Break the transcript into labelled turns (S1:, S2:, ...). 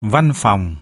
S1: văn phòng.